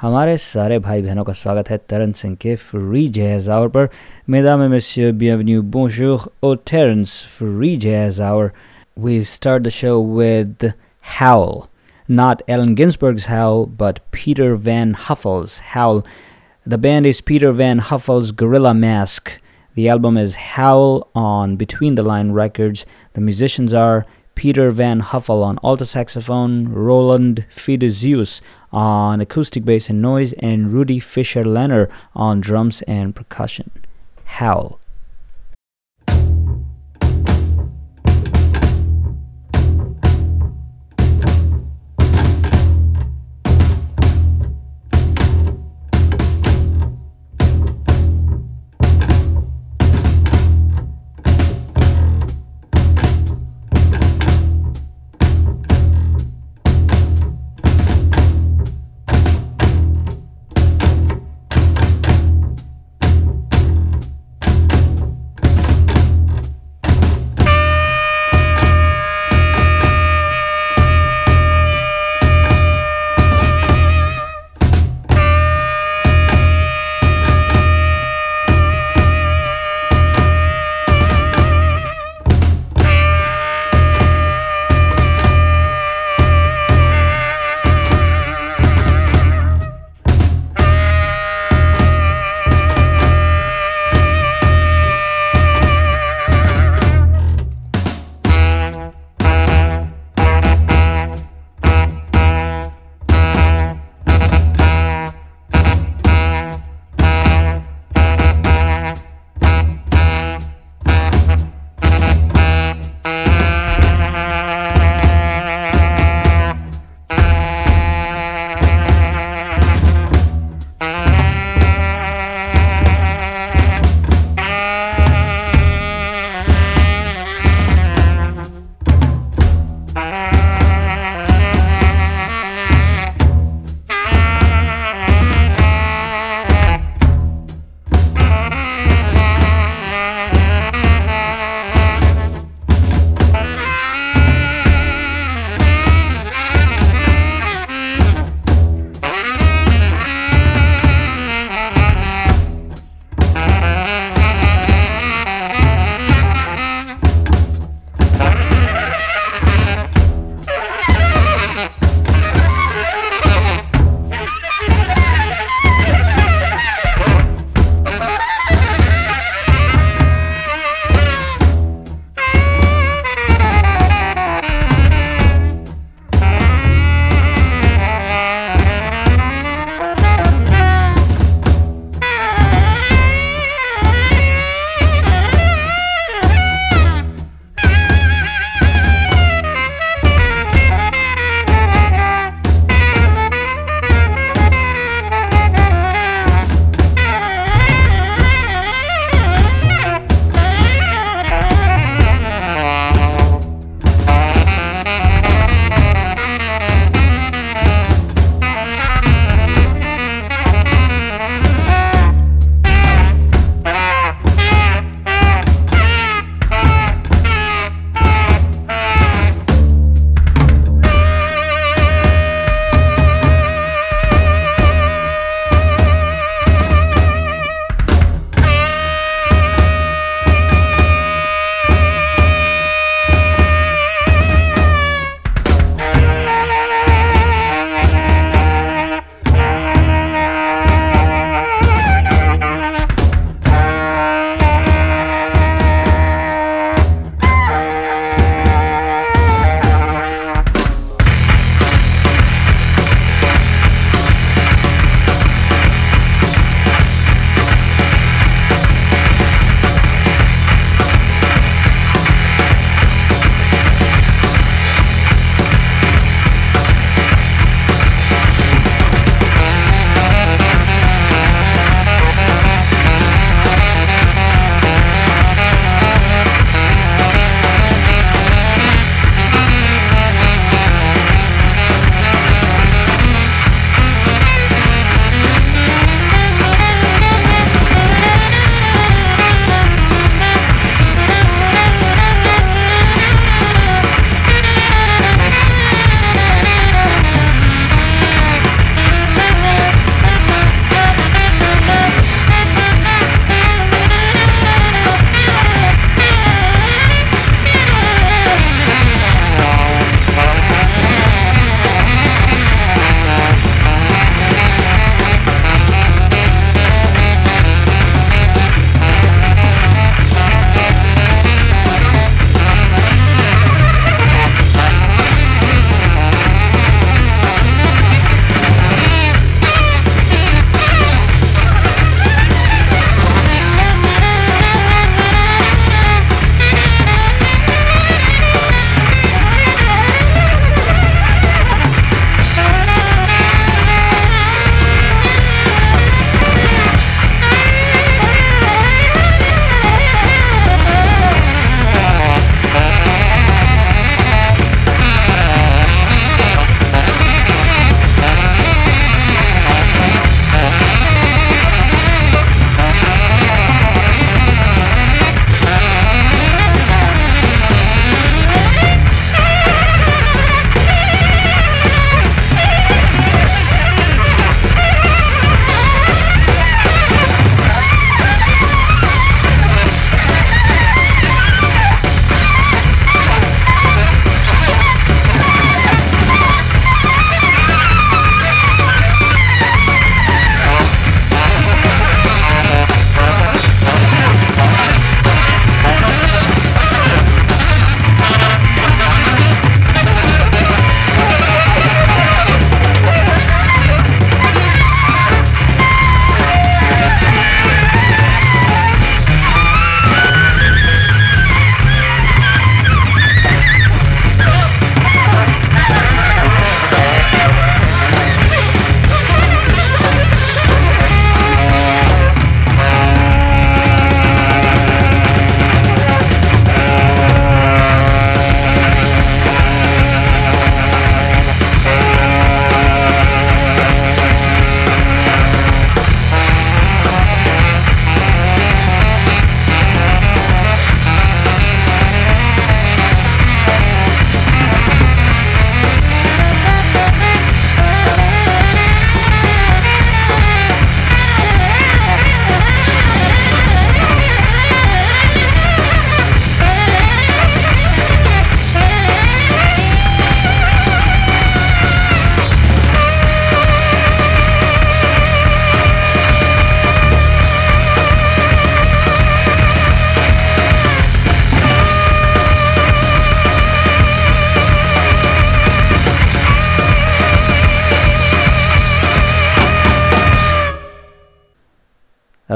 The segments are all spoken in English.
हमारे सारे भाई बहनों का स्वागत है तरन सिंह के फ्री जैज आवर पर मेदाम मिस्टर बियवन्यू बोशुख Terence free jazz hour we start the show Howl. Not Allen Ginsberg's Howl, but Peter Van Huffel's Howl. The band is Peter Van Huffel's Gorilla Mask. The album is Howl on Between the Line Records. The musicians are Peter Van Huffel on alto saxophone, Roland Fidezius on acoustic bass and noise, and Rudi Fischerlehner on drums and percussion. Howl.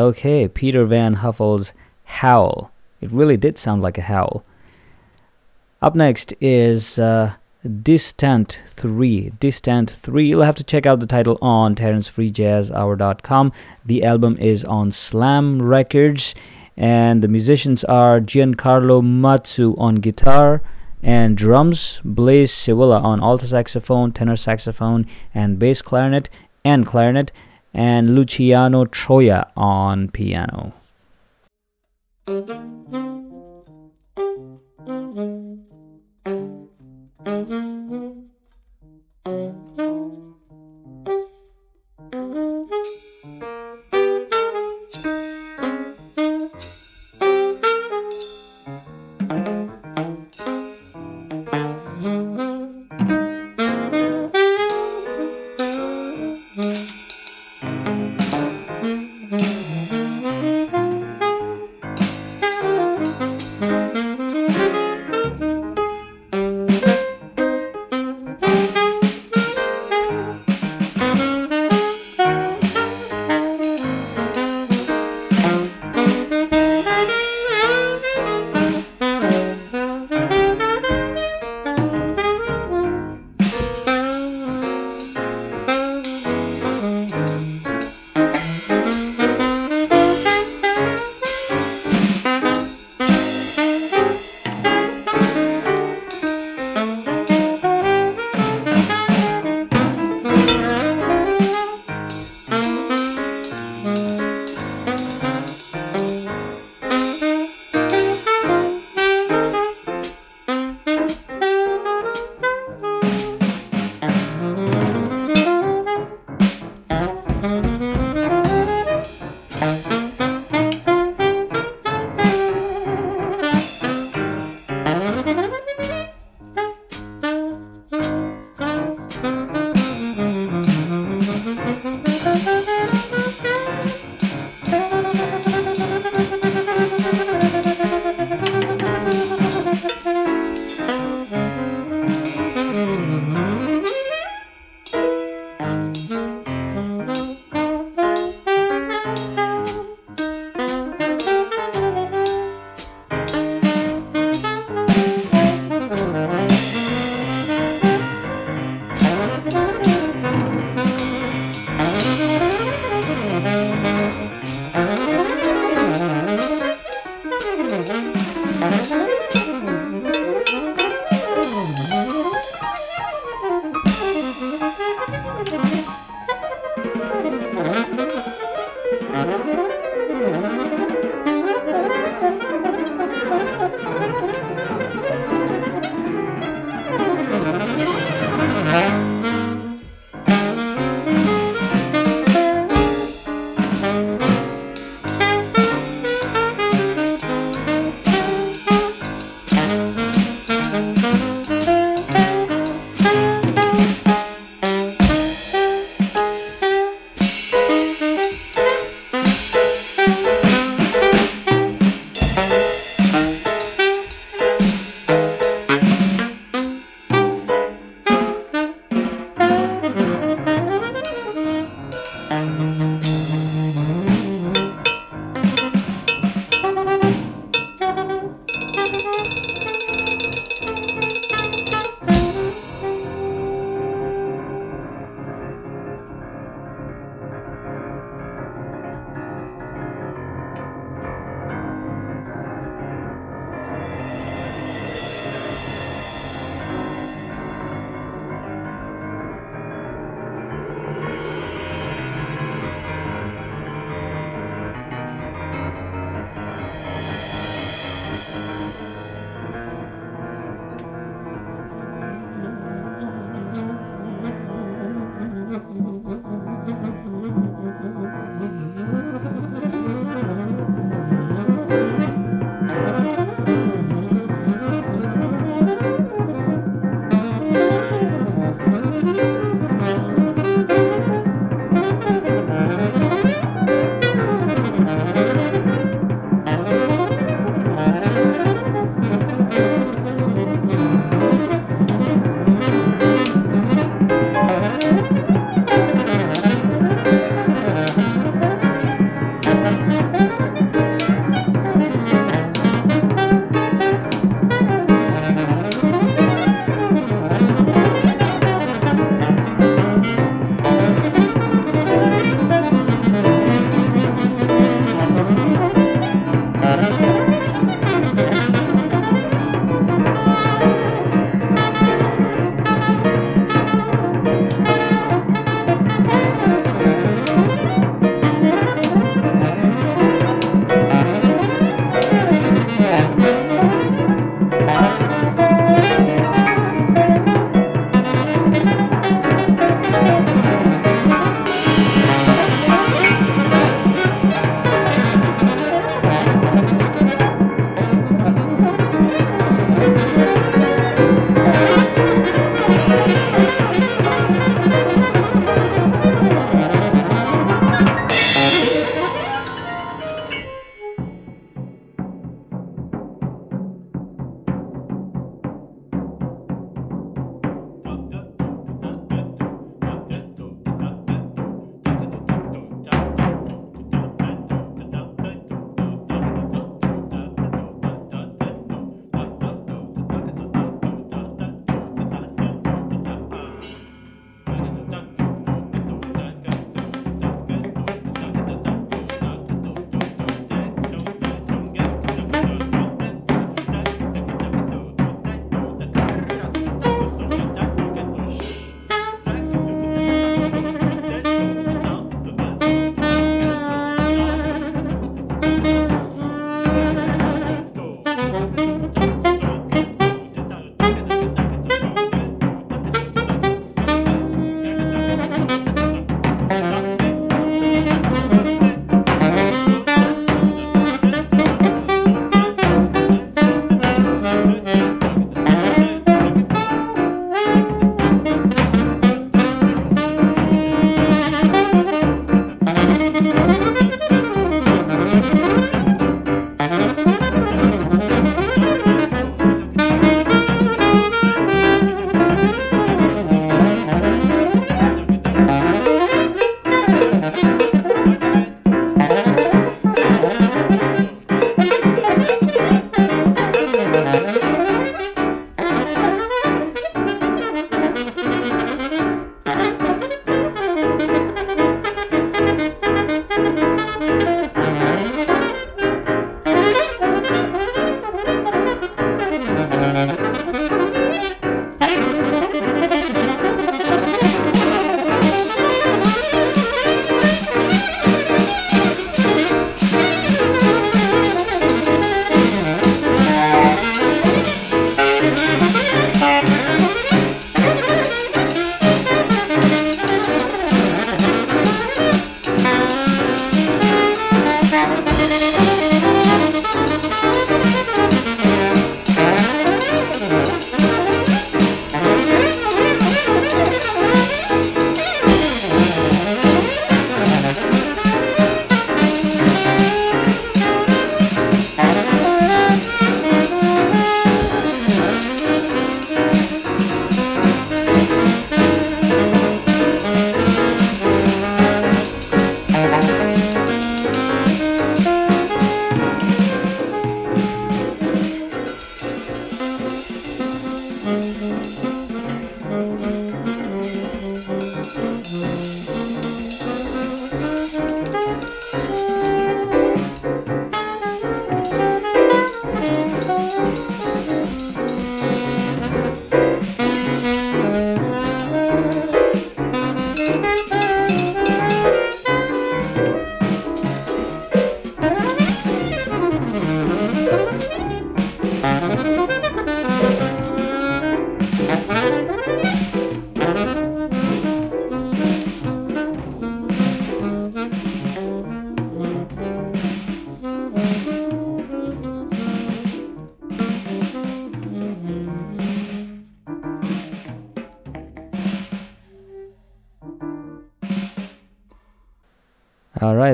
Okay, Peter Van Huffel's Howl. It really did sound like a howl. Up next is uh, Distant 3. Distant 3. You'll have to check out the title on TaransFreeJazzHour.com. The album is on Slam Records, and the musicians are Giancarlo Mazzù on guitar and drums, Blaise Siwula on alto saxophone, tenor saxophone, and bass clarinet and clarinet, and Luciano Troja on piano.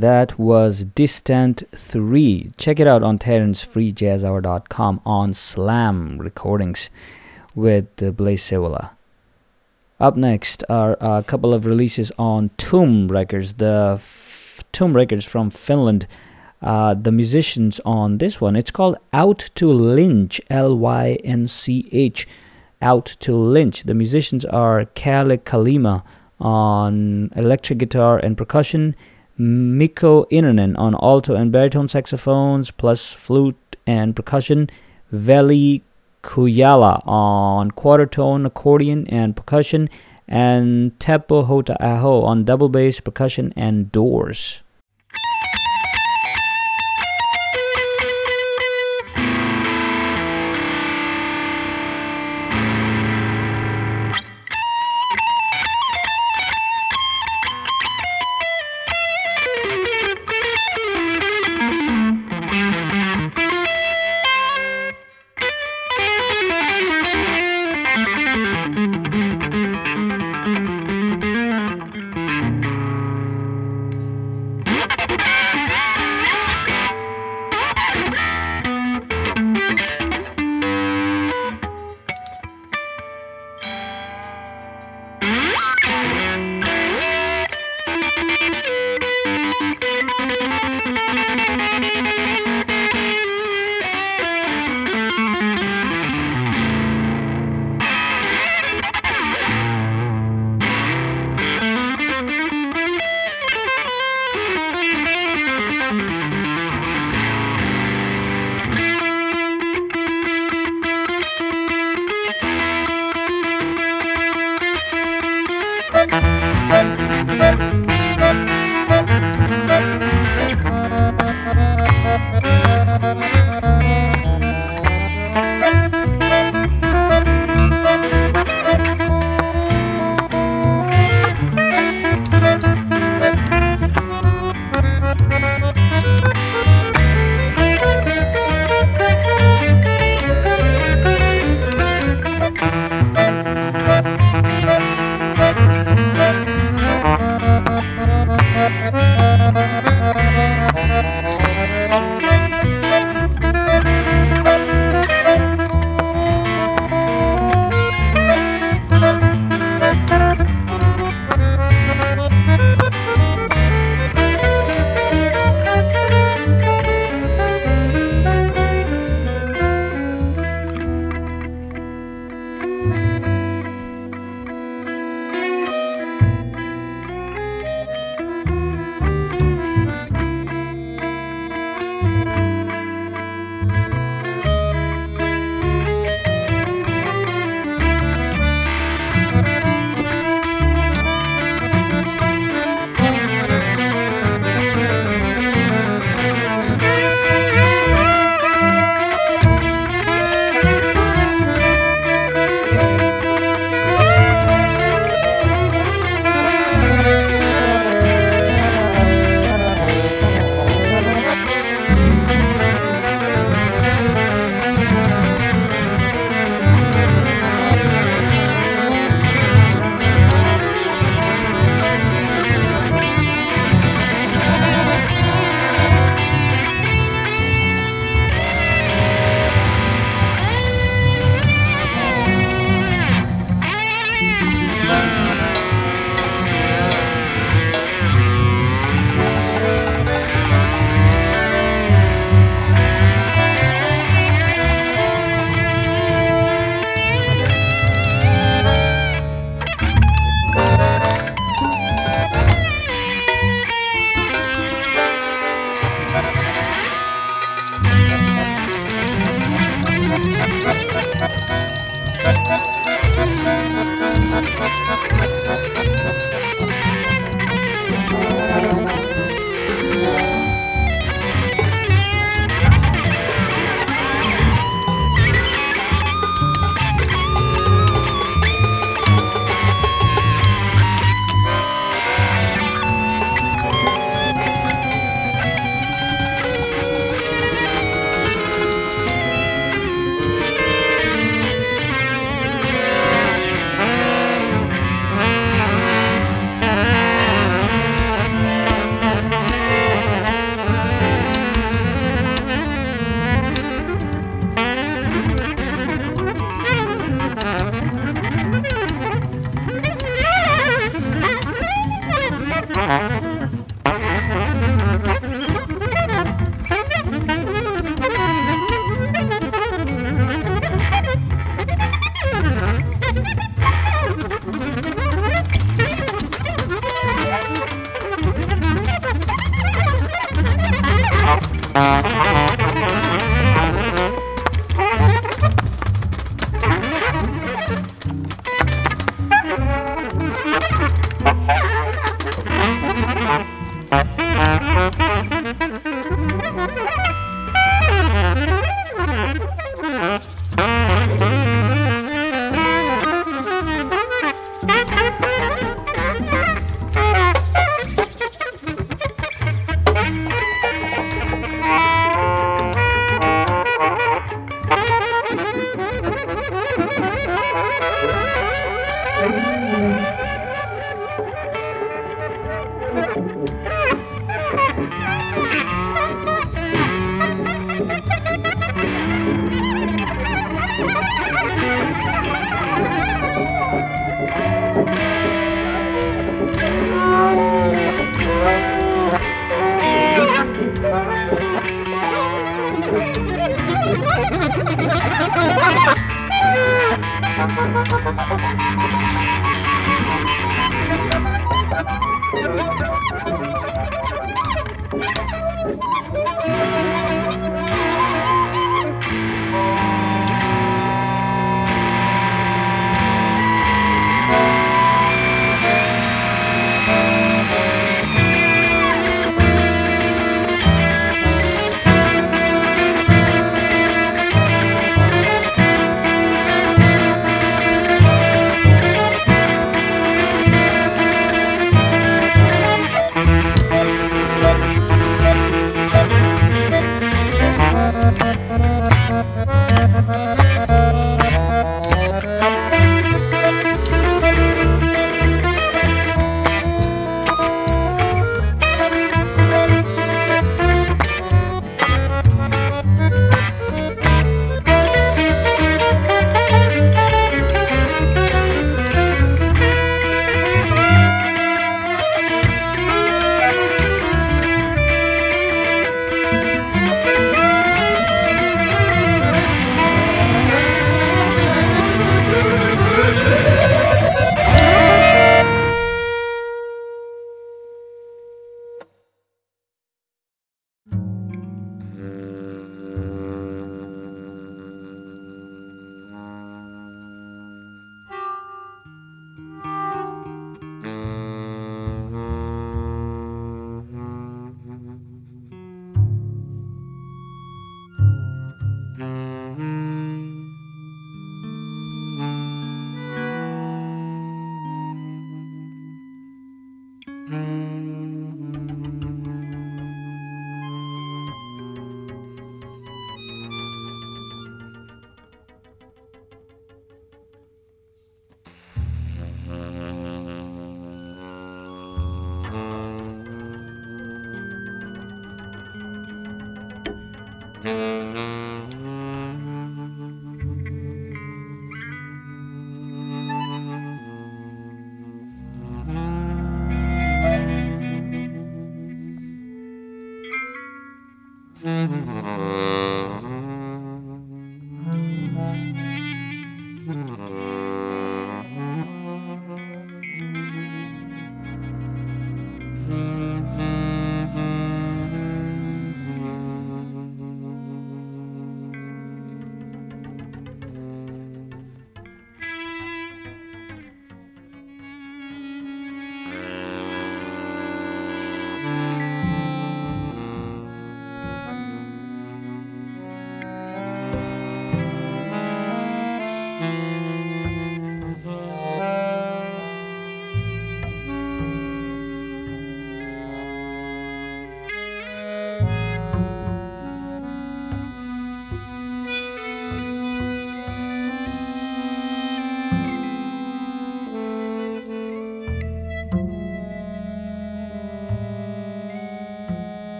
That was Distant 3. Check it out on TaransFreeJazzHour.com on Slam Recordings with Blaise Siwula. Up next are a couple of releases on TUM Records. The f- TUM Records from Finland uh, the musicians on this one. It's called Out to Lynch, L Y N C H. Out to Lynch. The musicians are Kalle Kalima on electric guitar and percussion, Mikko Innanen on alto and baritone saxophones, plus flute and percussion, Veli Kujala on quarter tone accordion and percussion, and Teppo Hauta-aho on double bass, percussion, and doors.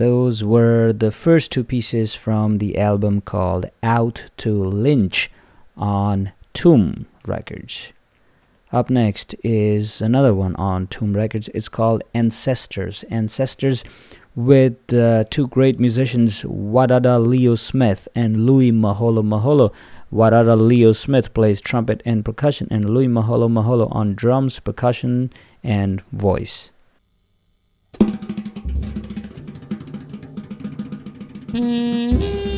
Those were the first two pieces from the album called Out to Lynch on TUM Records. Up next is another one on TUM Records. It's called Ancestors. Ancestors with uh, two great musicians, Wadada Leo Smith and Louis Moholo-Moholo. Wadada Leo Smith plays trumpet and percussion, and Louis Moholo-Moholo on drums, percussion, and voice. Música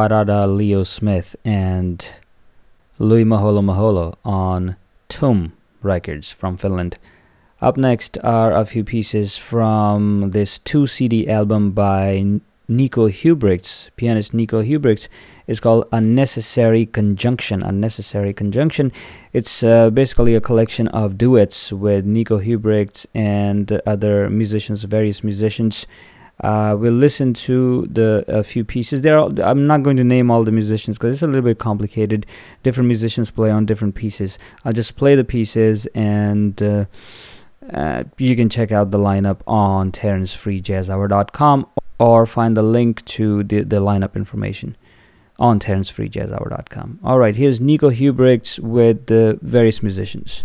Wadada Leo Smith and Louis Moholo-Moholo on TUM Records from Finland. Up next are a few pieces from this two CD album by Nico Hubrichts, pianist Nico Hubrichts. It's called Unnecessary Conjunction. Unnecessary Conjunction. It's uh, basically a collection of duets with Nico Hubrichts and other musicians, various musicians. Uh, we'll listen to the a few pieces. There, I'm not going to name all the musicians because it's a little bit complicated. Different musicians play on different pieces. I'll just play the pieces, and uh, uh, you can check out the lineup on TaransFreeJazzHour.com or find the link to the, the lineup information on TaransFreeJazzHour.com. All right, here's Nico Hubrichts with the various musicians.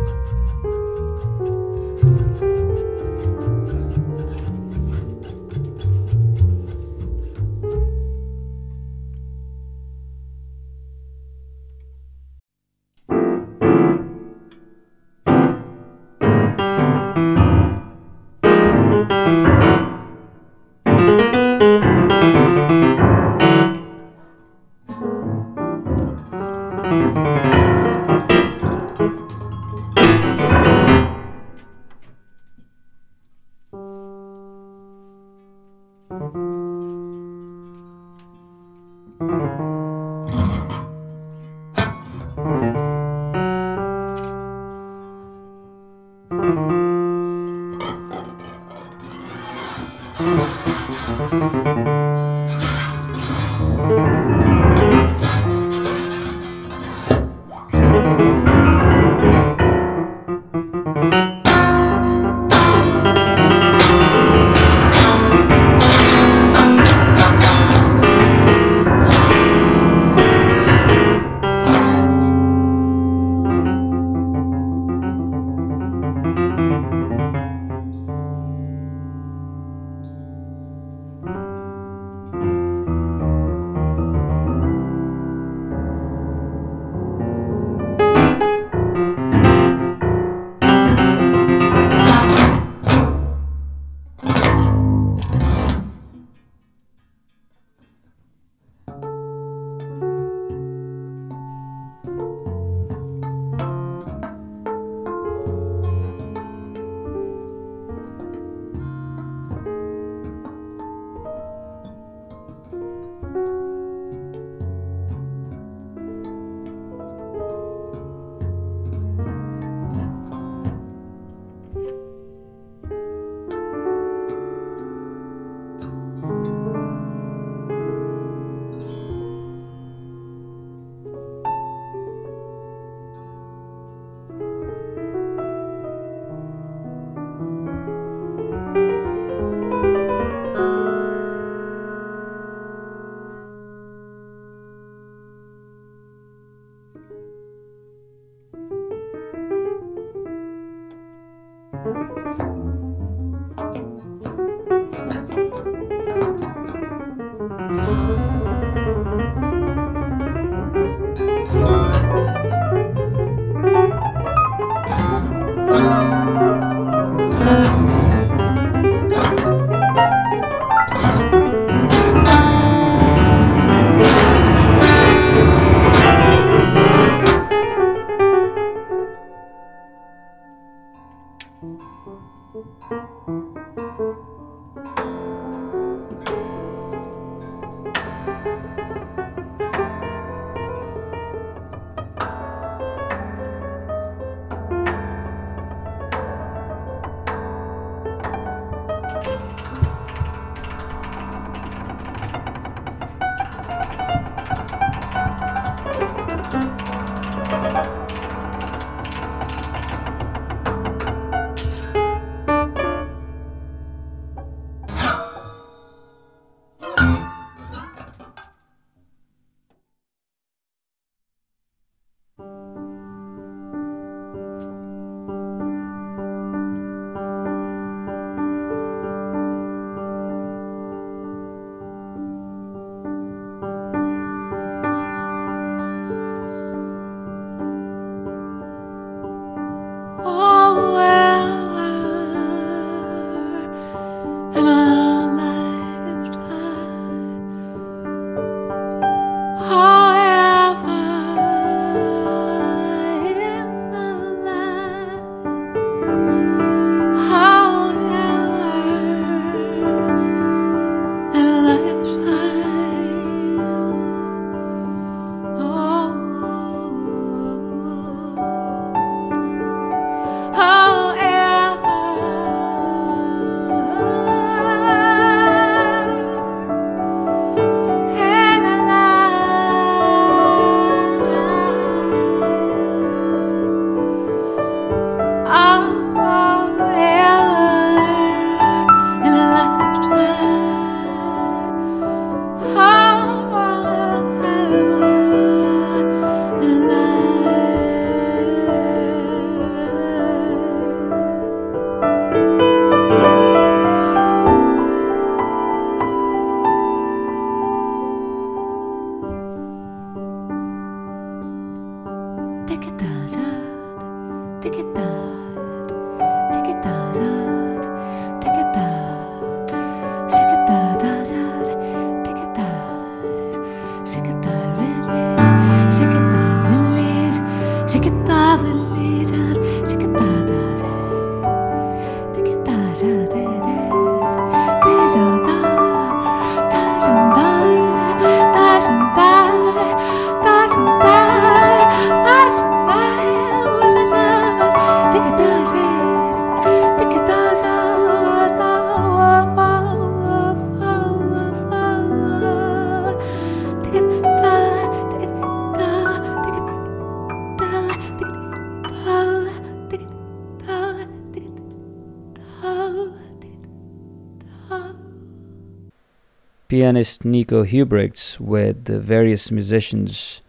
pianist Nico Hubrichts with the various musicians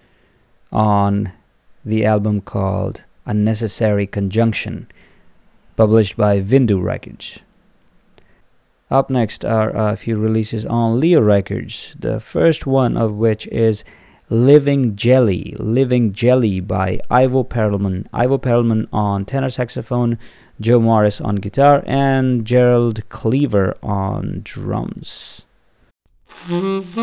on the album called Unnecessary Conjunction, published by Vindu Records. Up next are a few releases on Leo Records, the first one of which is Living Jelly, Living Jelly by Ivo Perelman. Ivo Perelman on tenor saxophone, Joe Morris on guitar, and Gerald Cleaver on drums. Mm-hmm.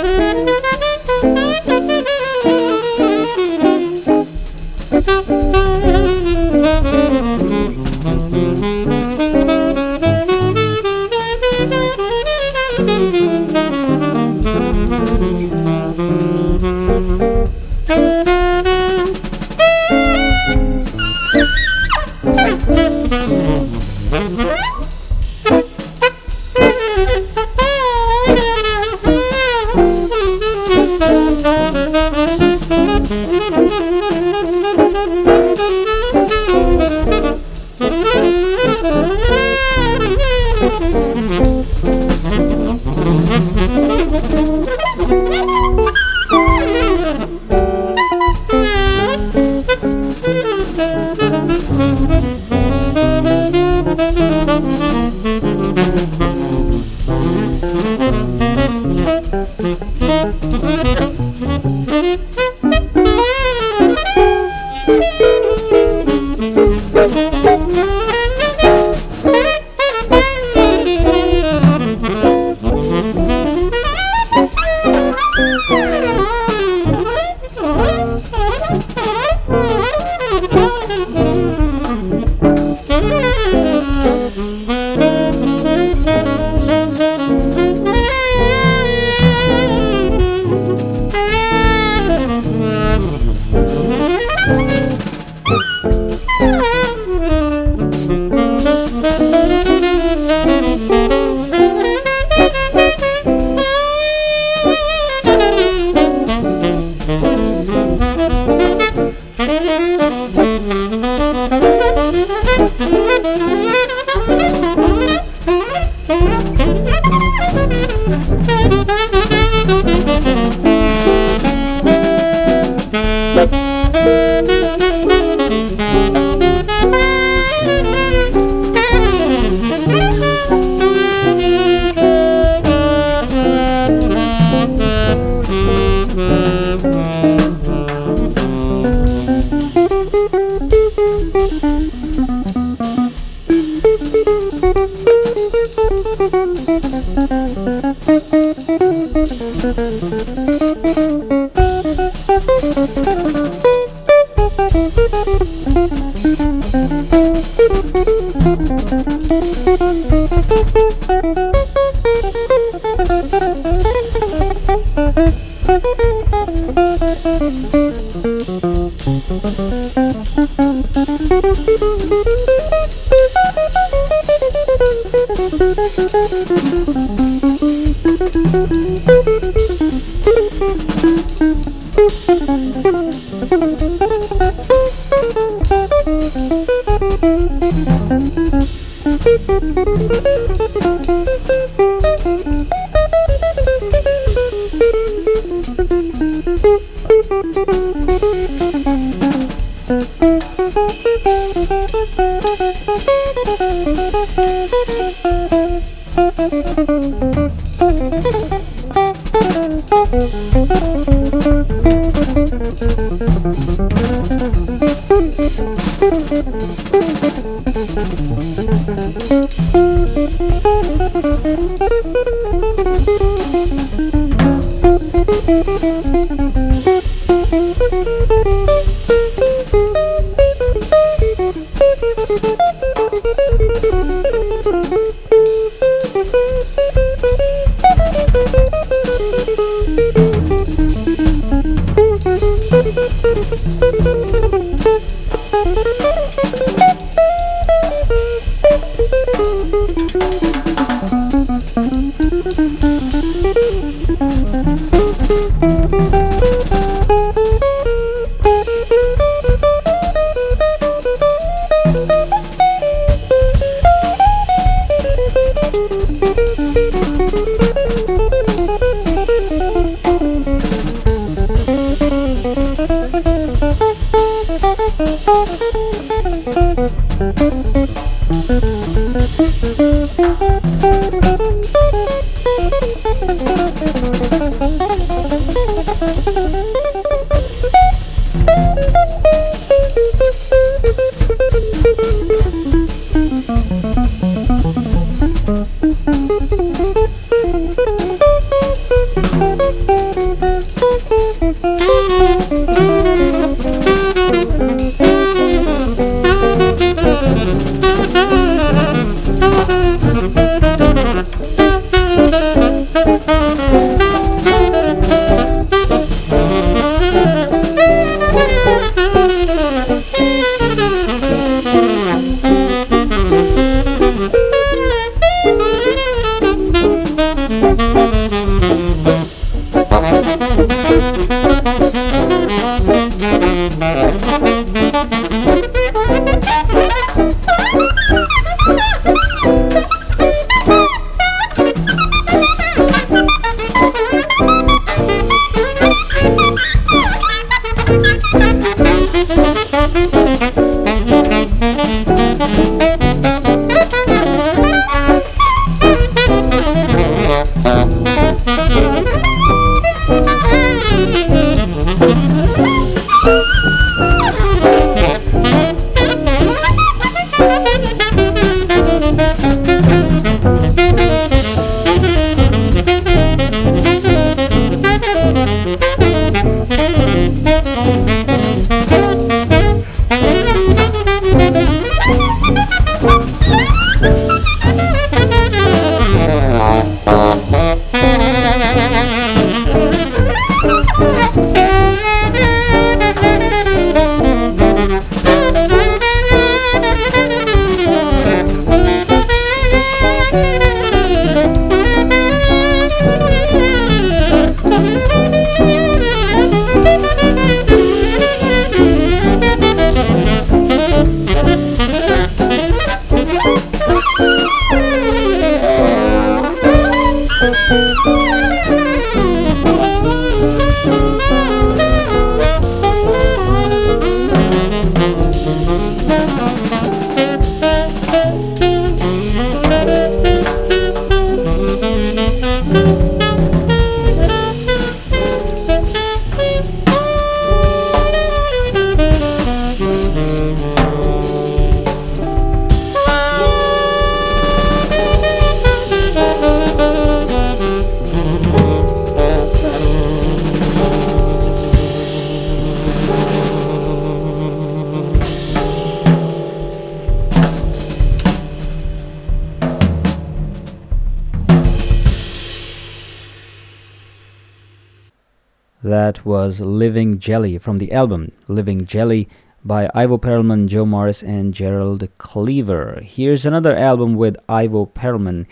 was Living Jelly from the album Living Jelly by Ivo Perelman, Joe Morris, and Gerald Cleaver. Here's another album with Ivo Perelman.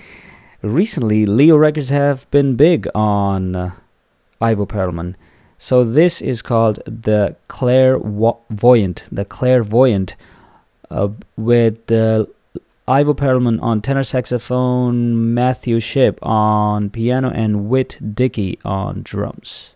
Recently, Leo Records have been big on uh, Ivo Perelman. So this is called The Clairvoyant, The Clairvoyant, uh, with uh, Ivo Perelman on tenor saxophone, Matthew Shipp on piano, and Whit Dickey on drums.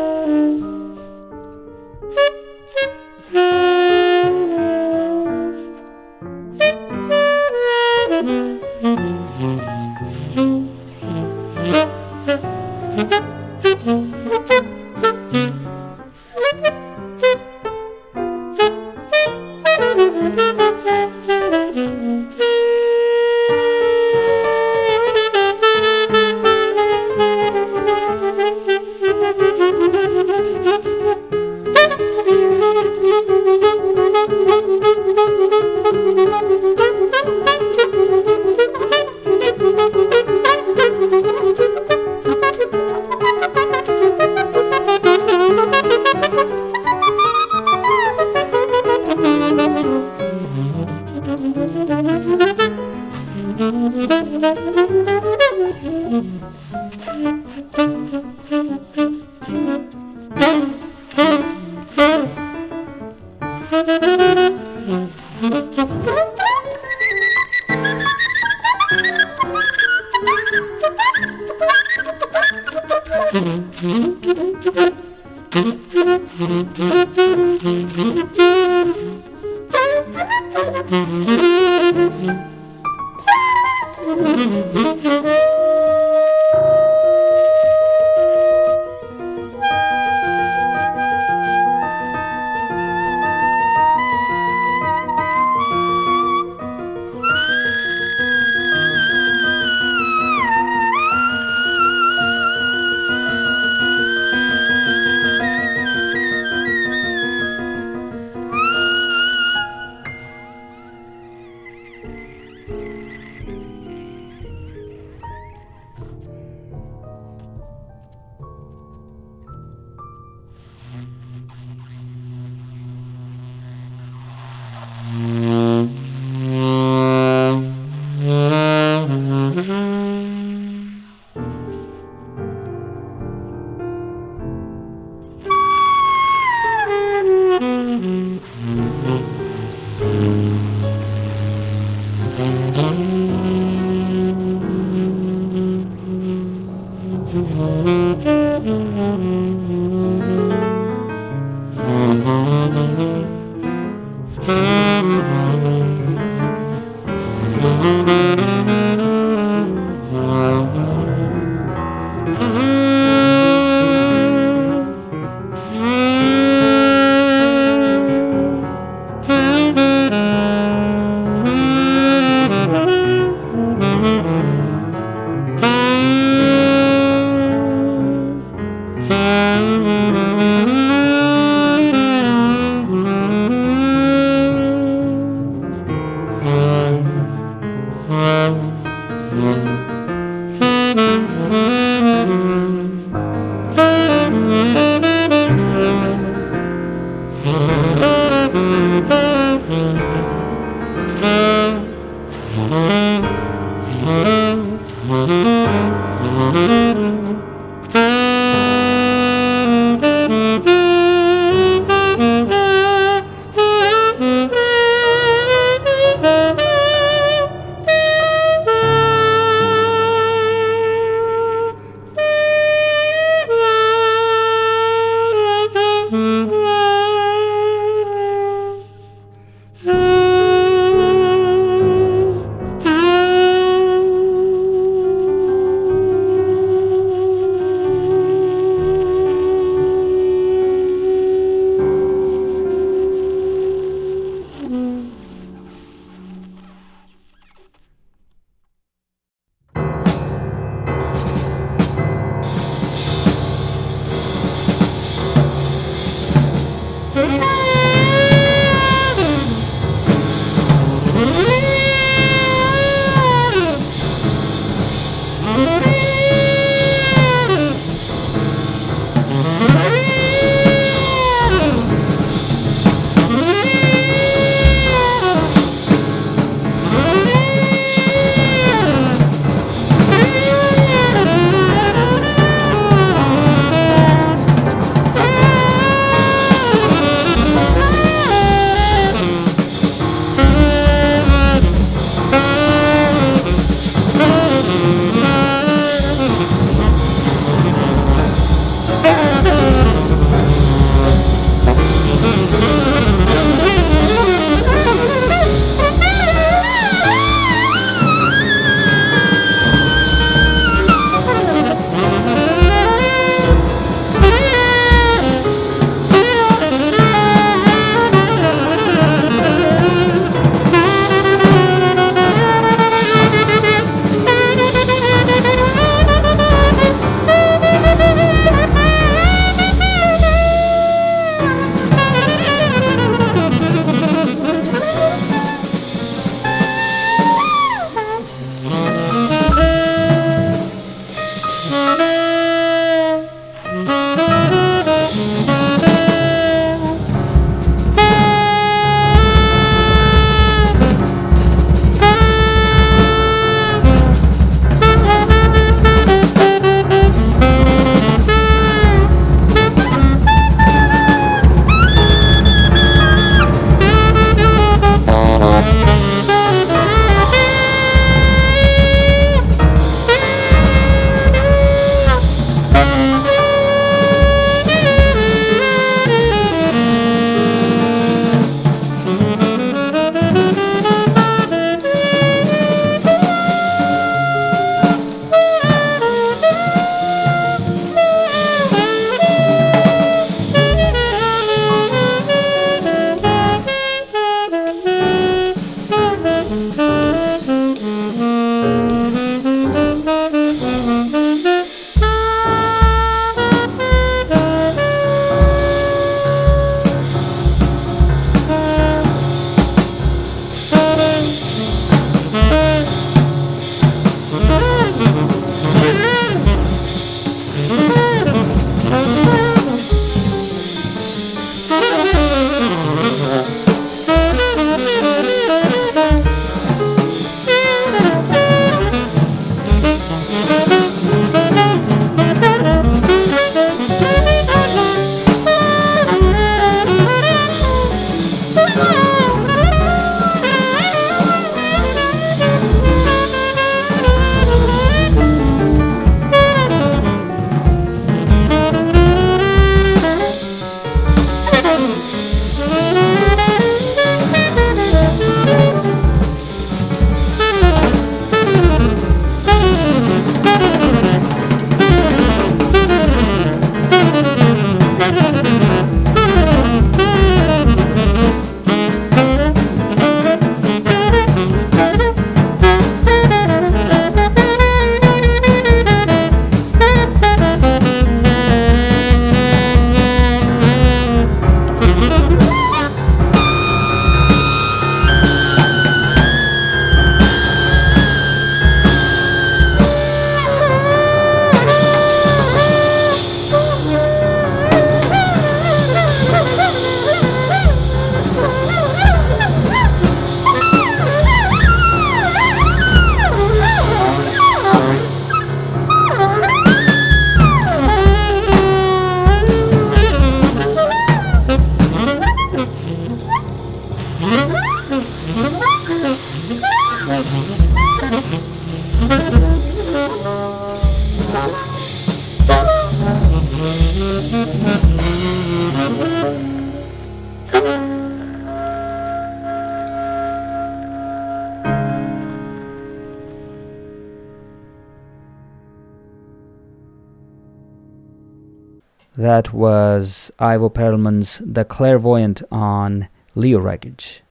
was Ivo Perelman's The Clairvoyant on Leo Records.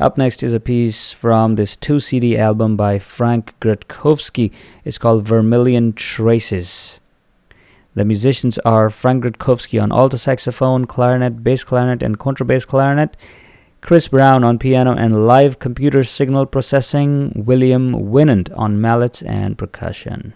Up next is a piece from this two CD album by Frank Gratkovski. It's called Vermilion Traces. The musicians are Frank Gratkovski on alto saxophone, clarinet, bass clarinet, and contrabass clarinet. Chris Brown on piano and live computer signal processing. William Winant on mallets and percussion.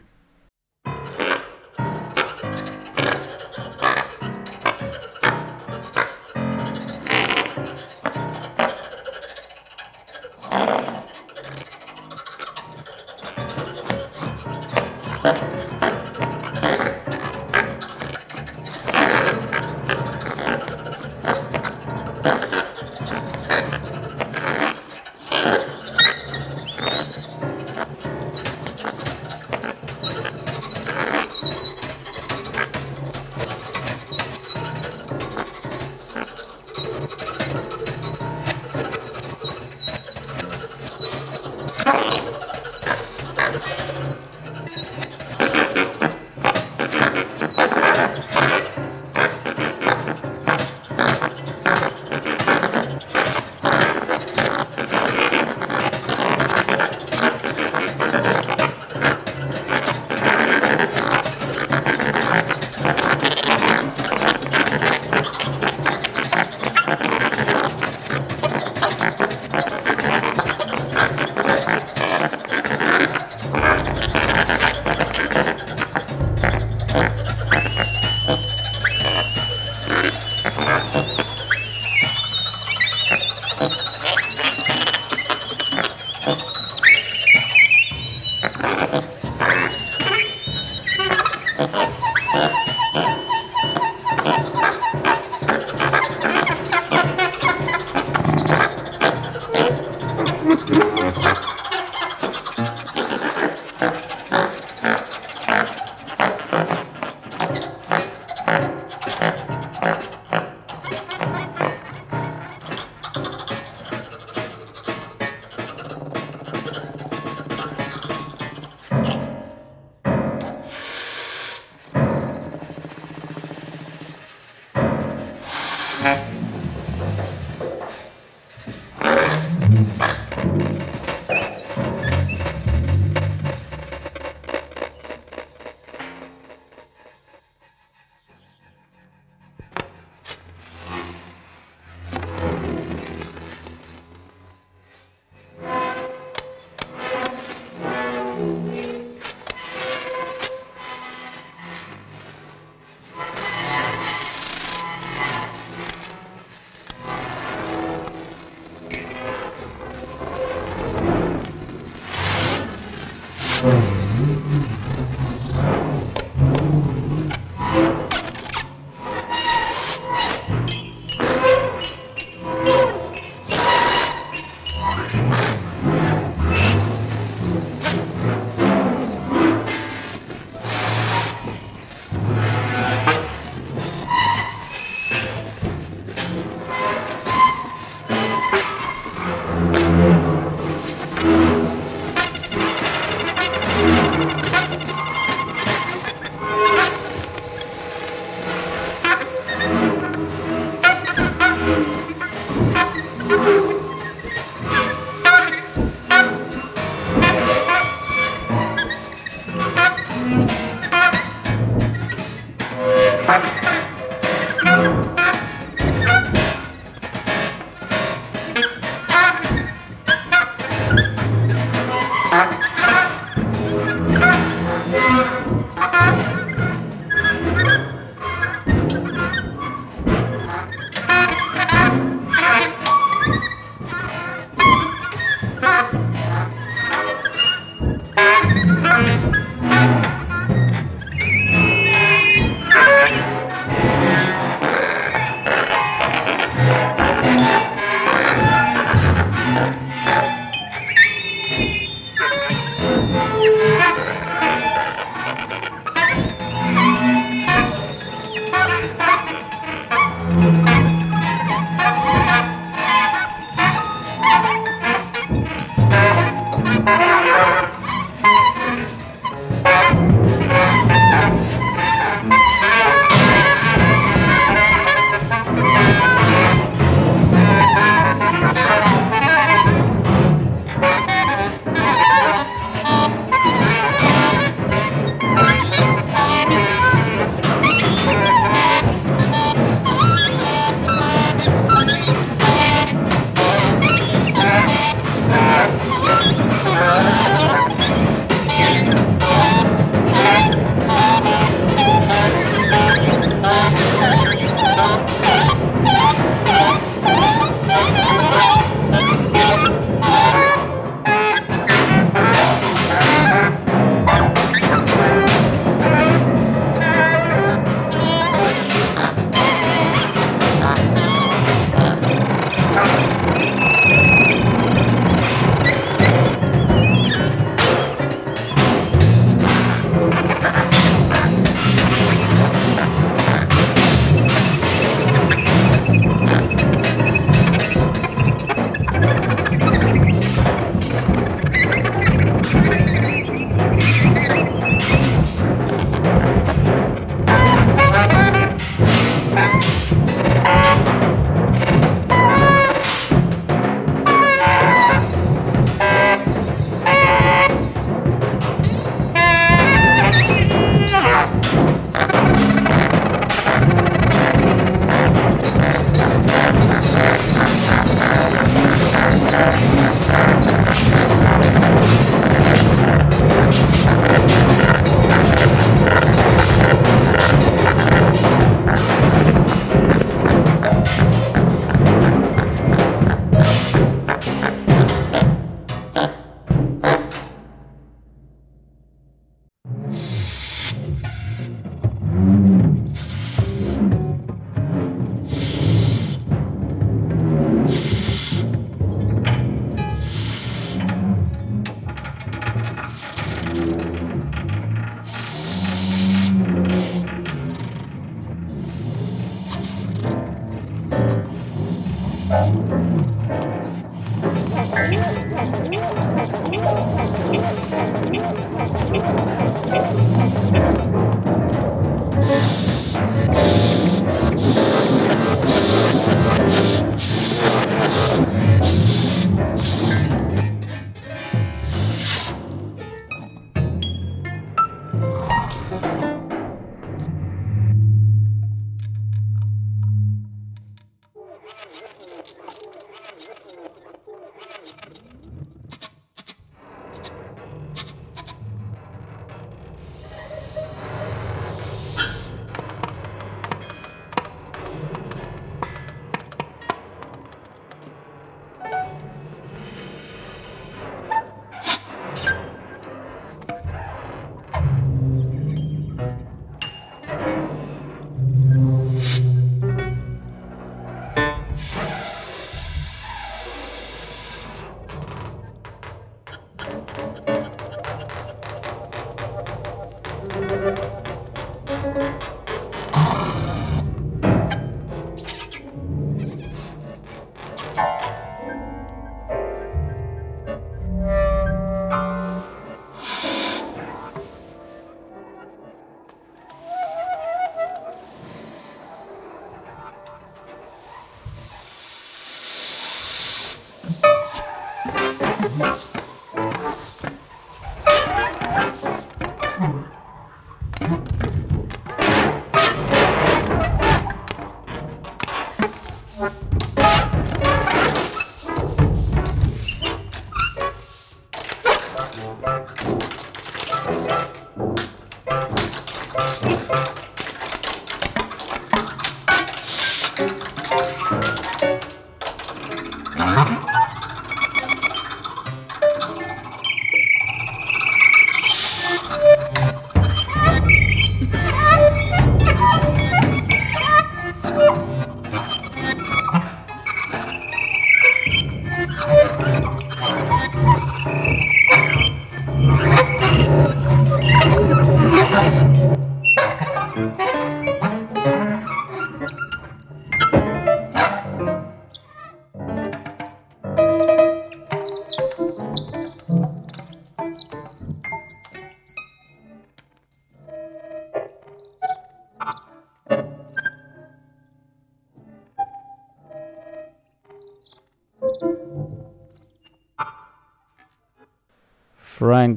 Frank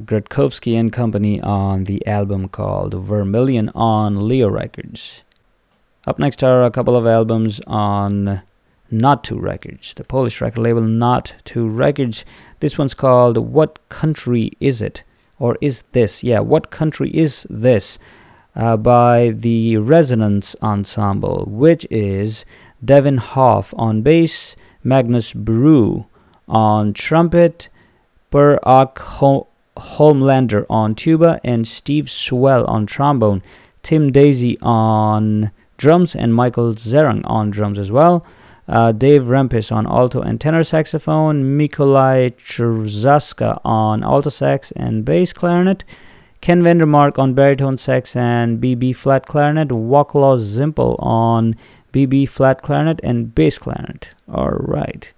Gratkovski and Company on the album called Vermilion on Leo Records. Up next are a couple of albums on Not Two Records, the Polish record label Not Two Records. This one's called What Country Is It? Or Is This? Yeah, What Country Is This? Uh, by the Resonance Ensemble, which is Devin Hoff on bass, Magnus Broo on trumpet, Per Ak Holmlander on tuba, and Steve Swell on trombone. Tim Daisy on drums, and Michael Zerang on drums as well. Uh, Dave Rempis on alto and tenor saxophone. Mikołaj Trzaska on alto sax and bass clarinet. Ken Vandermark on baritone sax and BB flat clarinet. Waclaw Zimpel on BB flat clarinet and bass clarinet. All right.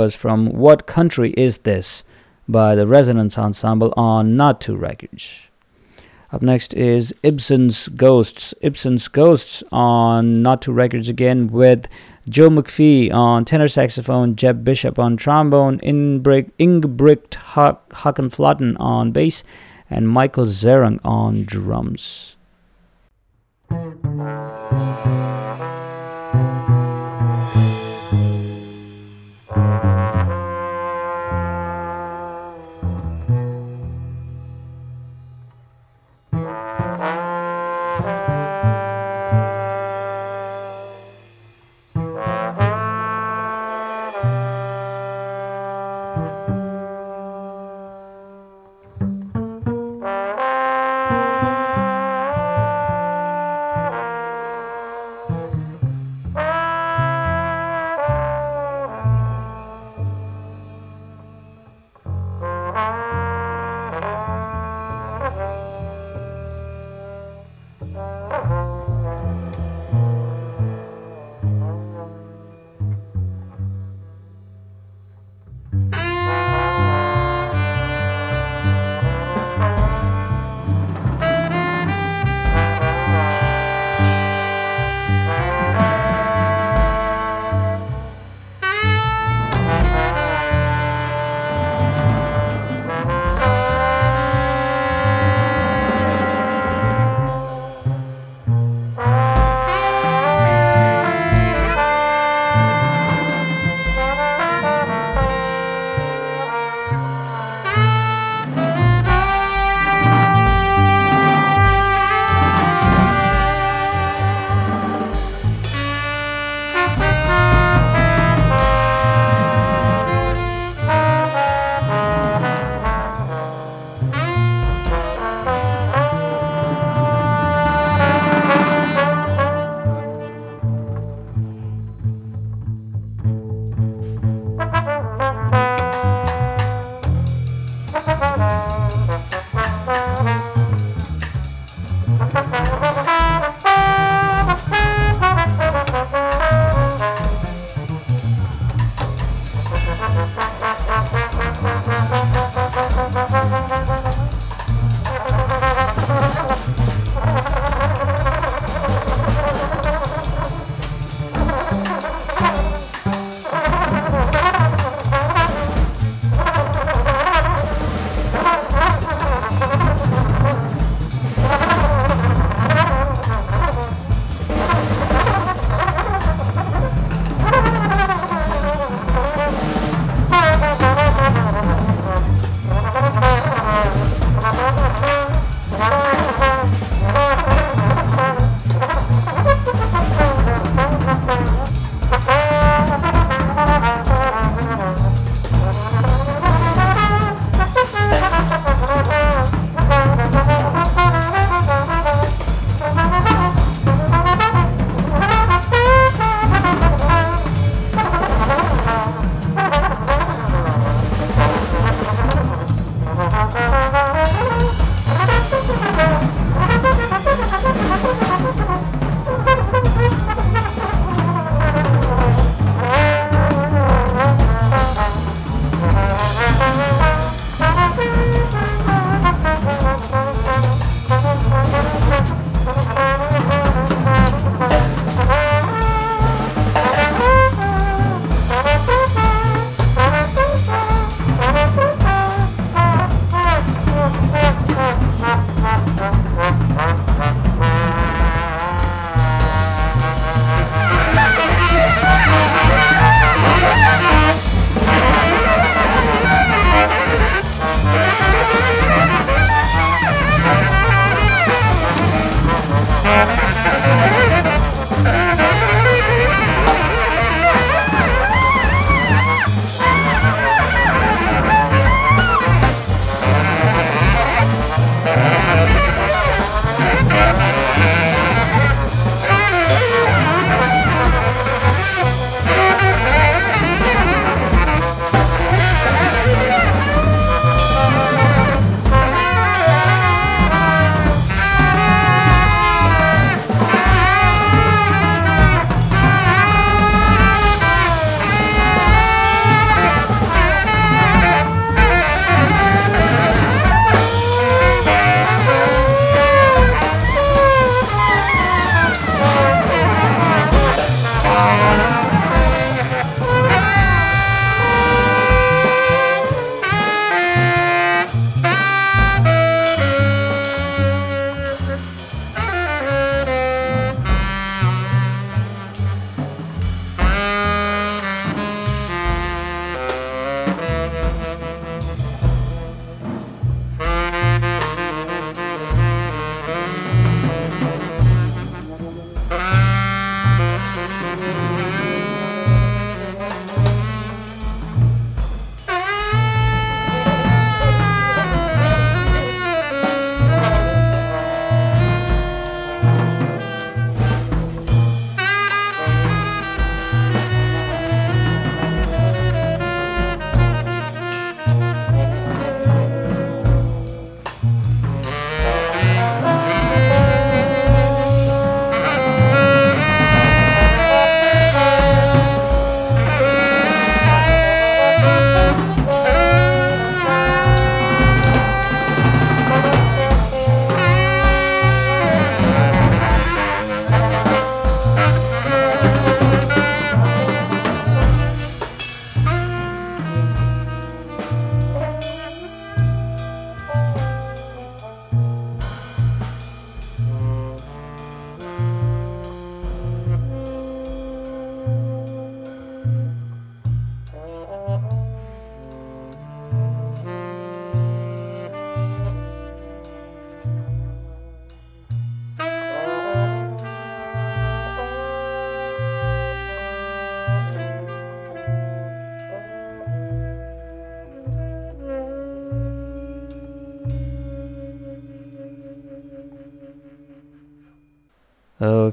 Was from What Country Is This by the Resonance Ensemble on Not Two Records. Up next is Ibsen's Ghosts. Ibsen's Ghosts on Not Two Records again with Joe McPhee on tenor saxophone, Jeb Bishop on trombone, Ingebrigt Håker Flaten on bass, and Michael Zerang on drums.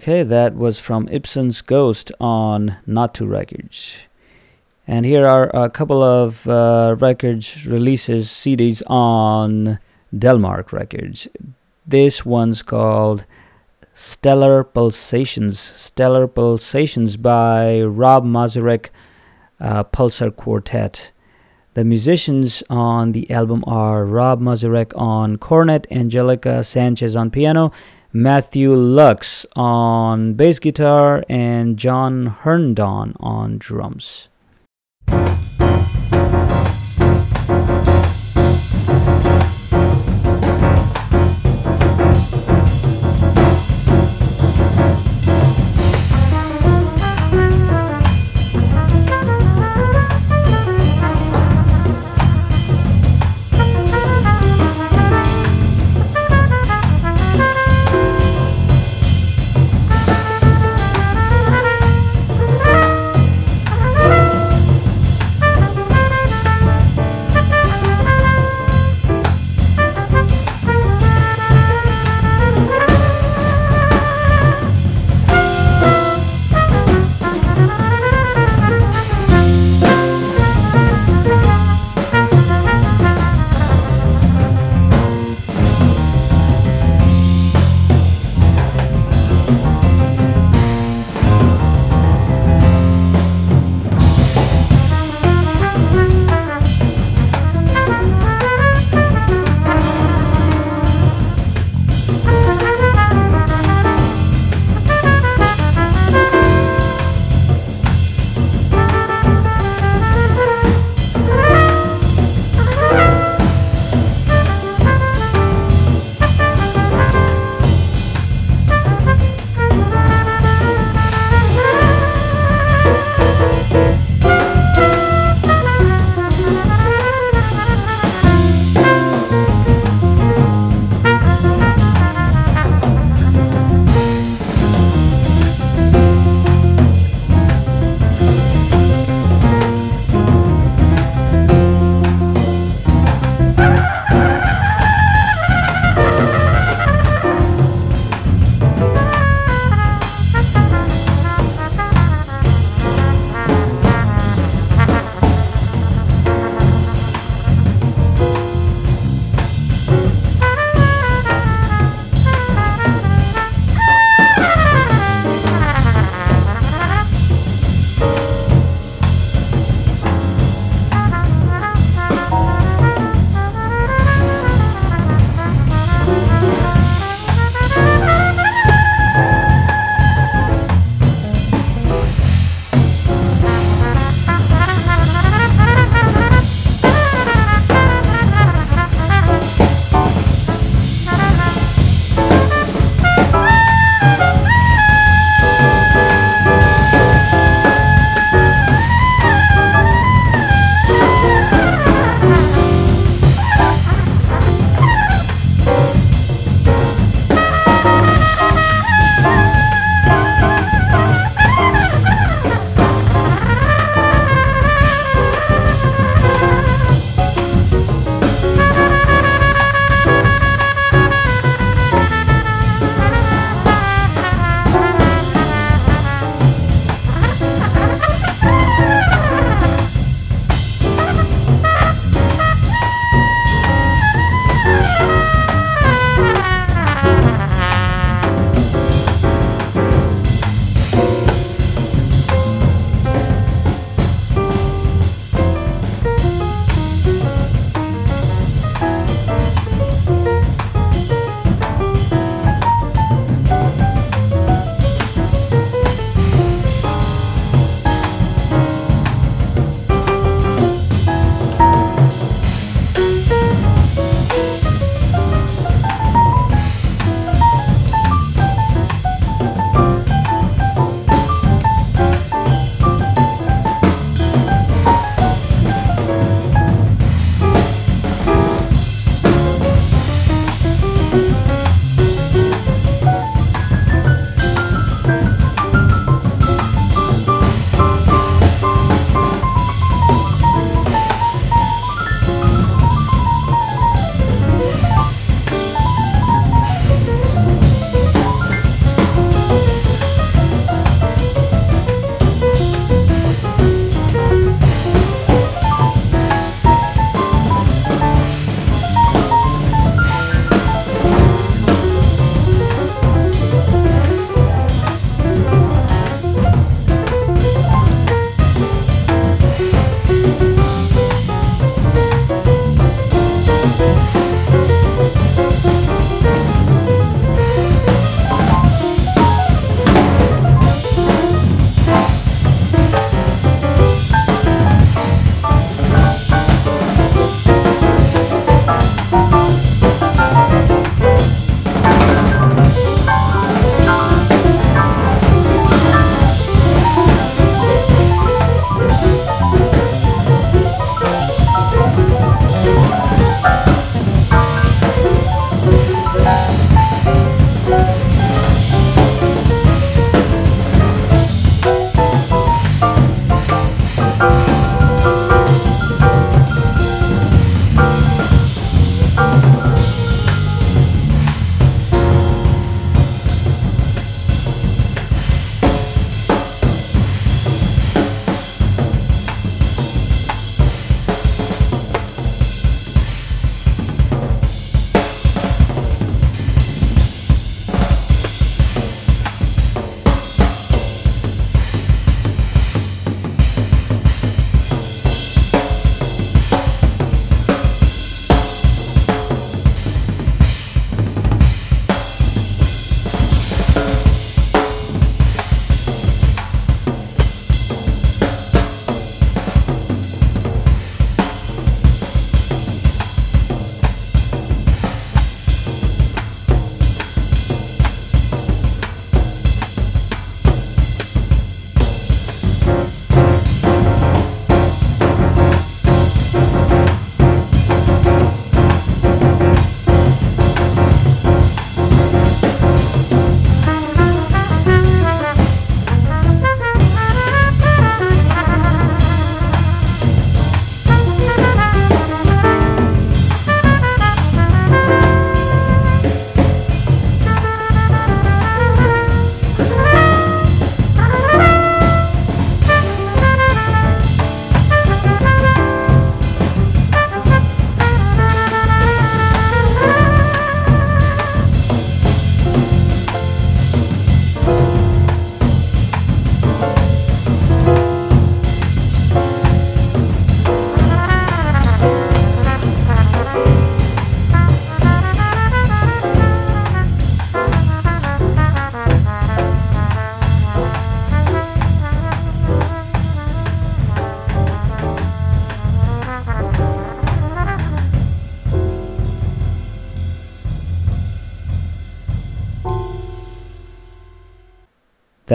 Okay, that was from Ibsen's Ghost on Not2 Records. And here are a couple of uh, records releases, CDs on Delmark Records. This one's called Stellar Pulsations. Stellar Pulsations by Rob Mazurek uh, Pulsar Quartet. The musicians on the album are Rob Mazurek on cornet, Angelica Sanchez on piano, Matthew Lux on bass guitar, and John Herndon on drums.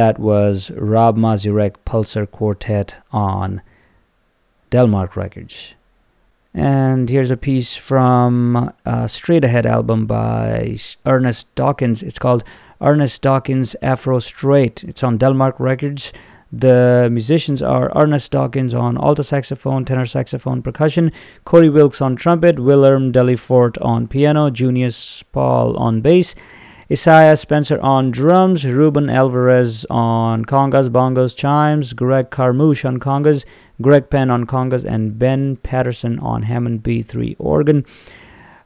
That was Rob Mazurek Pulsar Quartet on Delmark Records. And here's a piece from a Straight Ahead album by Ernest Dawkins. It's called Ernest Dawkins Afro Straight. It's on Delmark Records. The musicians are Ernest Dawkins on alto saxophone, tenor saxophone, percussion, Corey Wilkes on trumpet, Willerm Delisfort on piano, Junius Paul on bass, Isaiah Spencer on drums, Ruben Alvarez on congas, bongos, chimes, Greg Carmouche on congas, Greg Penn on congas, and Ben Patterson on Hammond B3 organ.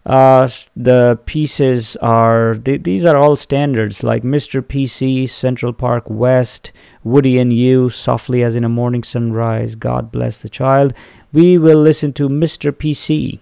Uh, the pieces are th- these are all standards like Mr. PC, Central Park West, Woody and You, Softly as in a Morning Sunrise, God Bless the Child. We will listen to Mr. PC.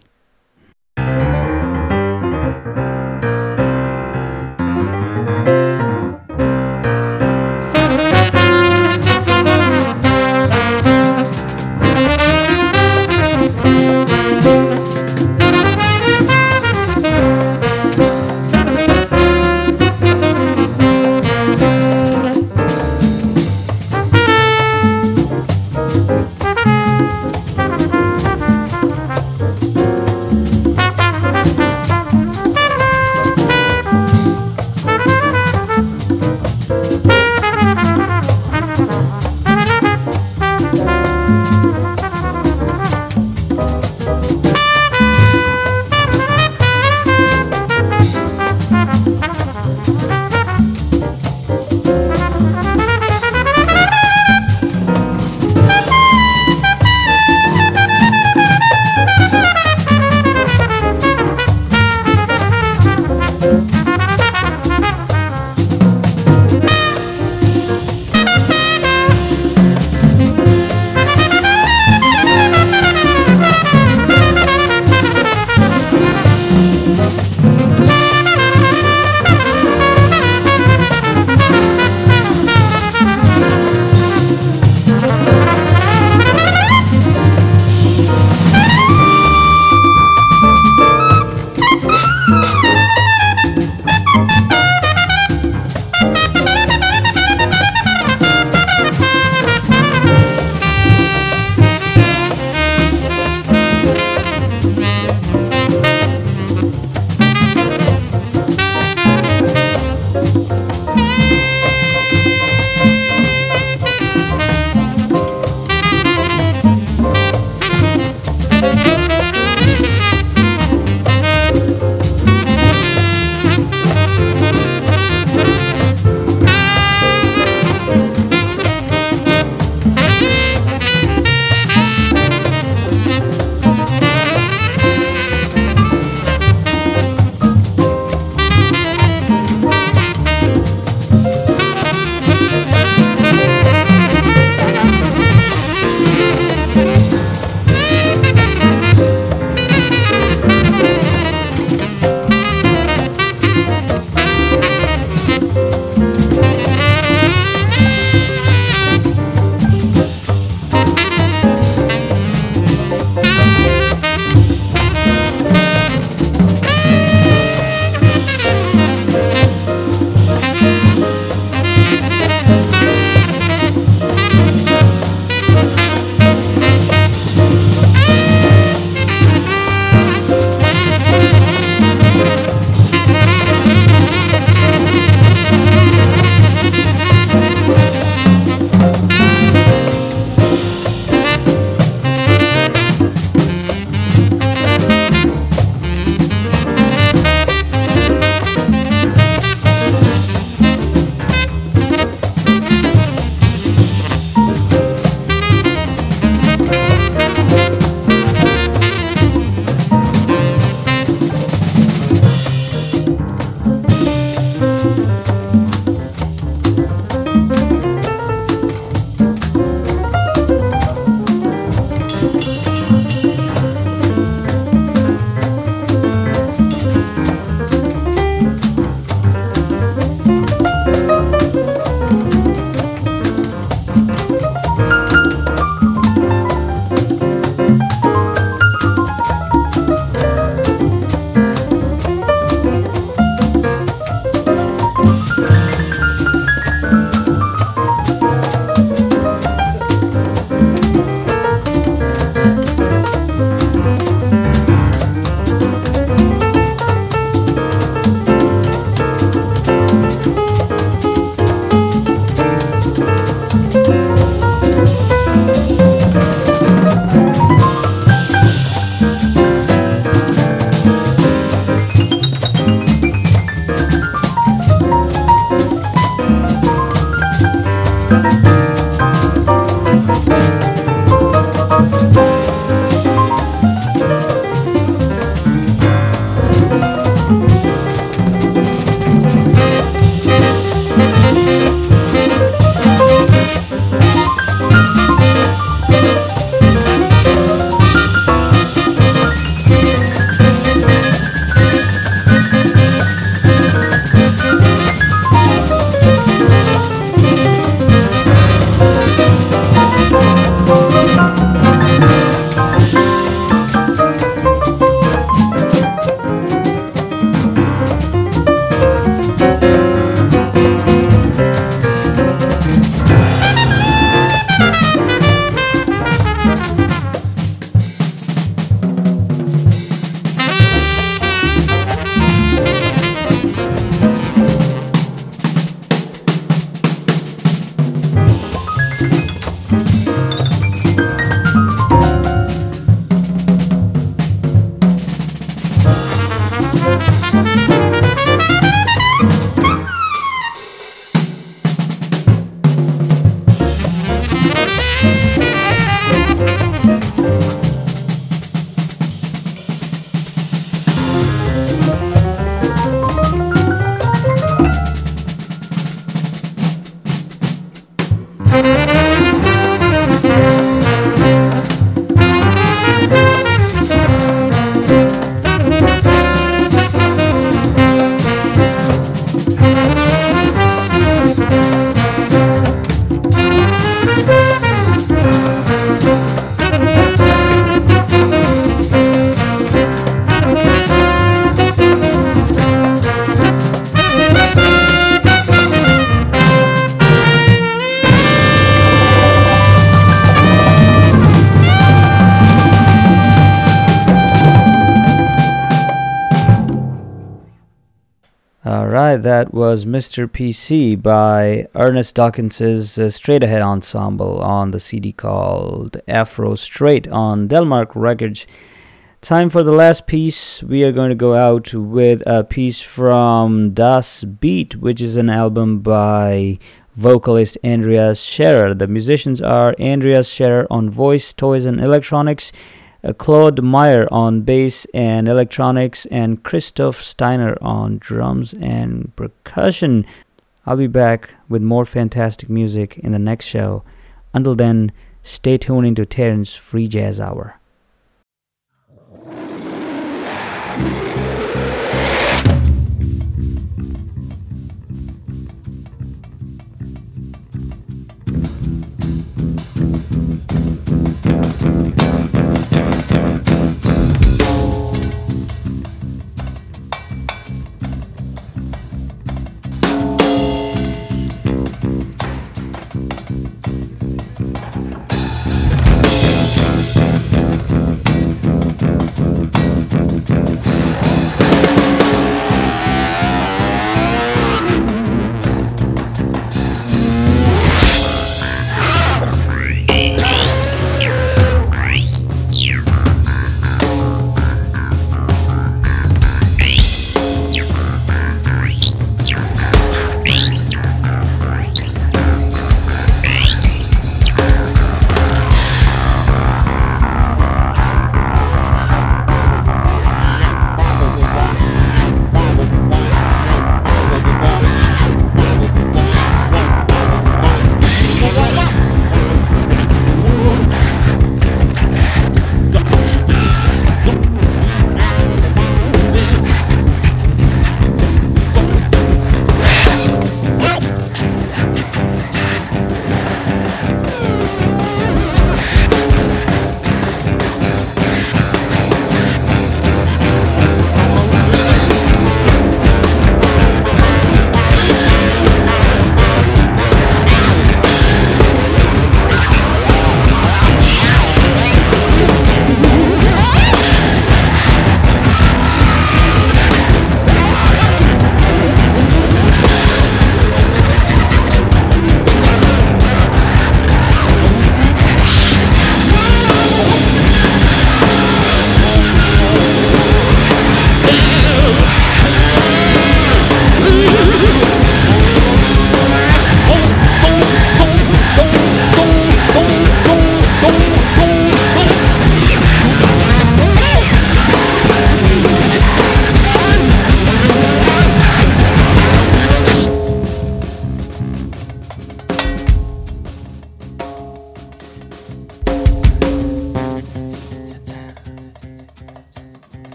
That was Mr. PC by Ernest Dawkins's uh, Straight Ahead Ensemble on the CD called Afro Straight on Delmark Records. Time for the last piece. We are going to go out with a piece from Das Beat, which is an album by vocalist Andreas Schaerer. The musicians are Andreas Schaerer on voice, toys, and electronics. Uh, Claude Meier on bass and electronics, and Christoph Steiner on drums and percussion. I'll be back with more fantastic music in the next show. Until then, stay tuned into Taran's Free Jazz Hour.